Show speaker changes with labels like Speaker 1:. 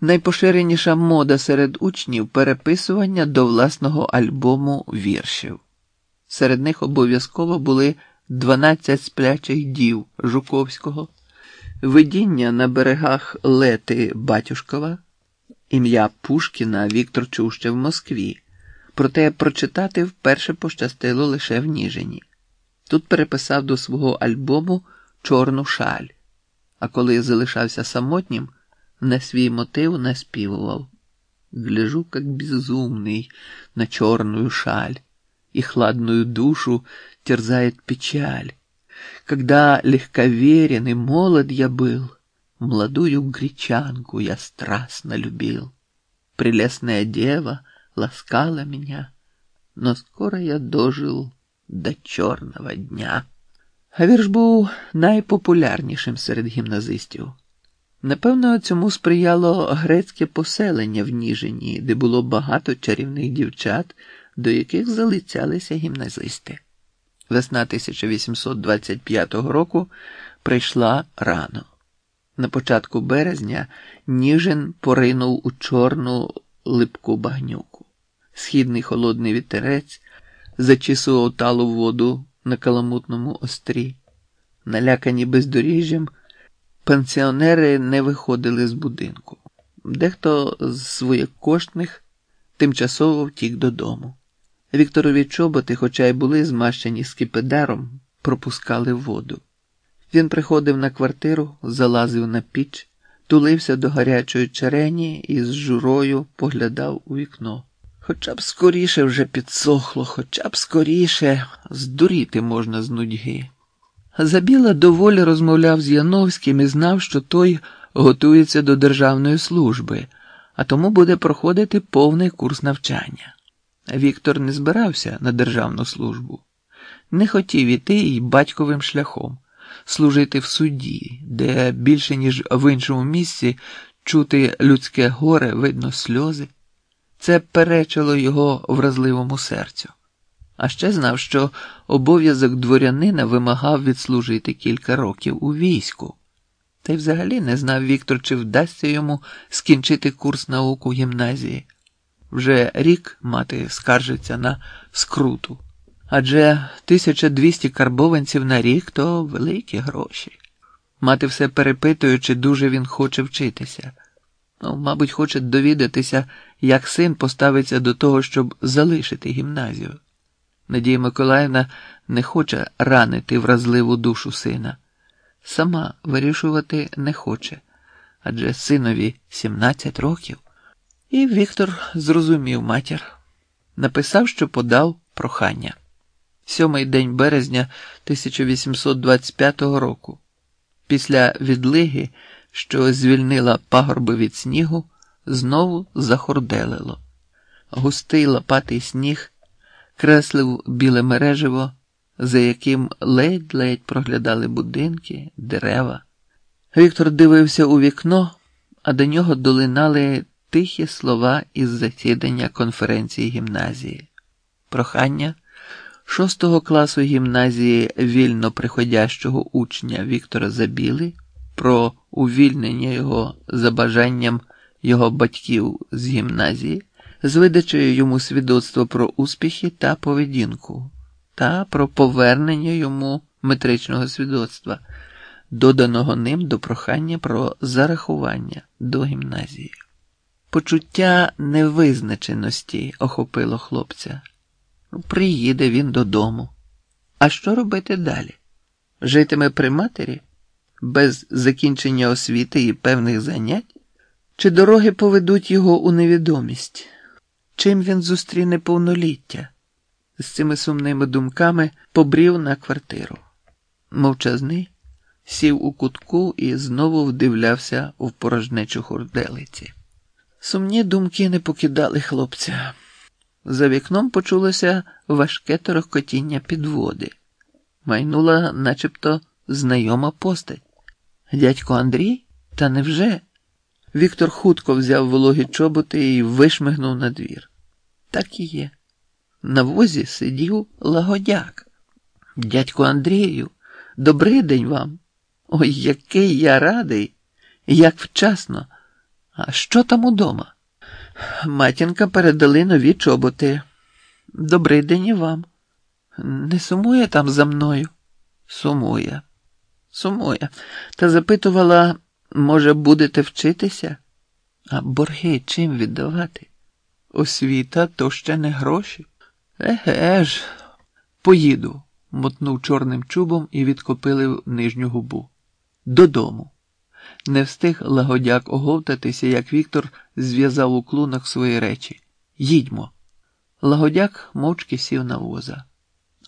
Speaker 1: Найпоширеніша мода серед учнів переписування до власного альбому віршів. Серед них обов'язково були 12 сплячих дів Жуковського, видіння на берегах Лети Батюшкова, ім'я Пушкіна Віктор чув ще в Москві, проте прочитати вперше пощастило лише в Ніжині. Тут переписав до свого альбому Чорну шаль, а коли залишався самотнім, на свій мотив наспівував. Гляжу, как безумный, на черную шаль, и хладную душу терзает печаль. Когда легковерен и молод я был, молодую гречанку я страстно любил. Прелестная дева ласкала меня, но скоро я дожил до чорного дня. А вірш був найпопулярнішим серед гімназистів. Напевно, цьому сприяло грецьке поселення в Ніжині, де було багато чарівних дівчат, до яких залицялися гімназисти. Весна 1825 року прийшла рано. На початку березня Ніжин поринув у чорну липку багнюку. Східний холодний вітерець зачісував талу воду на каламутному острі. Налякані бездоріжжям, пенсіонери не виходили з будинку. Дехто з своїх коштних тимчасово втік додому. Вікторові чоботи, хоча й були змащені скипидаром, пропускали воду. Він приходив на квартиру, залазив на піч, тулився до гарячої черені і з журою поглядав у вікно. Хоча б скоріше вже підсохло, хоча б скоріше здуріти можна з нудьги. Забіла доволі розмовляв з Яновським і знав, що той готується до державної служби, а тому буде проходити повний курс навчання. Віктор не збирався на державну службу, не хотів іти і батьковим шляхом, служити в суді, де більше, ніж в іншому місці, чути людське горе, видно сльози. Це перечило його вразливому серцю. А ще знав, що обов'язок дворянина вимагав відслужити кілька років у війську. Та й взагалі не знав Віктор, чи вдасться йому скінчити курс наук у гімназії. Вже рік мати скаржиться на скруту. Адже 1200 карбованців на рік то великі гроші. Мати все перепитує, чи дуже він хоче вчитися. Ну, мабуть, хоче довідатися, як син поставиться до того, щоб залишити гімназію. Надія Миколаївна не хоче ранити вразливу душу сина. Сама вирішувати не хоче, адже синові 17 років. І Віктор зрозумів матір, написав, що подав прохання. Сьомий день березня 1825 року, після відлиги, що звільнила пагорби від снігу, знову захорделило. Густий лопатий сніг креслив біле мереживо, за яким ледь-ледь проглядали будинки, дерева. Віктор дивився у вікно, а до нього долинали тихі слова із засідання конференції гімназії. Прохання шостого класу гімназії вільно приходящого учня Віктора Забіли про увільнення його за бажанням його батьків з гімназії, з видачею йому свідоцтва про успіхи та поведінку, та про повернення йому метричного свідоцтва, доданого ним до прохання про зарахування до гімназії. Почуття невизначеності охопило хлопця. Ну, приїде він додому. А що робити далі? Житиме при матері? Без закінчення освіти і певних занять? Чи дороги поведуть його у невідомість? Чим він зустріне повноліття? З цими сумними думками побрів на квартиру. Мовчазний, сів у кутку і знову вдивлявся в порожнечу хурделиці. Сумні думки не покидали хлопця. За вікном почулося важке торохкотіння підводи. Майнула начебто знайома постать. Дядько Андрій? Та невже? Віктор хутко взяв вологі чоботи і вишмигнув на двір. Так і є. На возі сидів лагодяк. Дядько Андрію, добрий день вам. Ой, який я радий, як вчасно. А що там удома? Матінка передали нові чоботи. Добрий день і вам. Не сумує там за мною? Сумує. Сумує. Та запитувала, може, будете вчитися? А борги чим віддавати? Освіта то ще не гроші. Еге ж, поїду, мотнув чорним чубом і відкопилив нижню губу. Додому. Не встиг лагодяк оговтатися, як Віктор зв'язав у клунах свої речі. Їдьмо. Лагодяк мовчки сів на воза.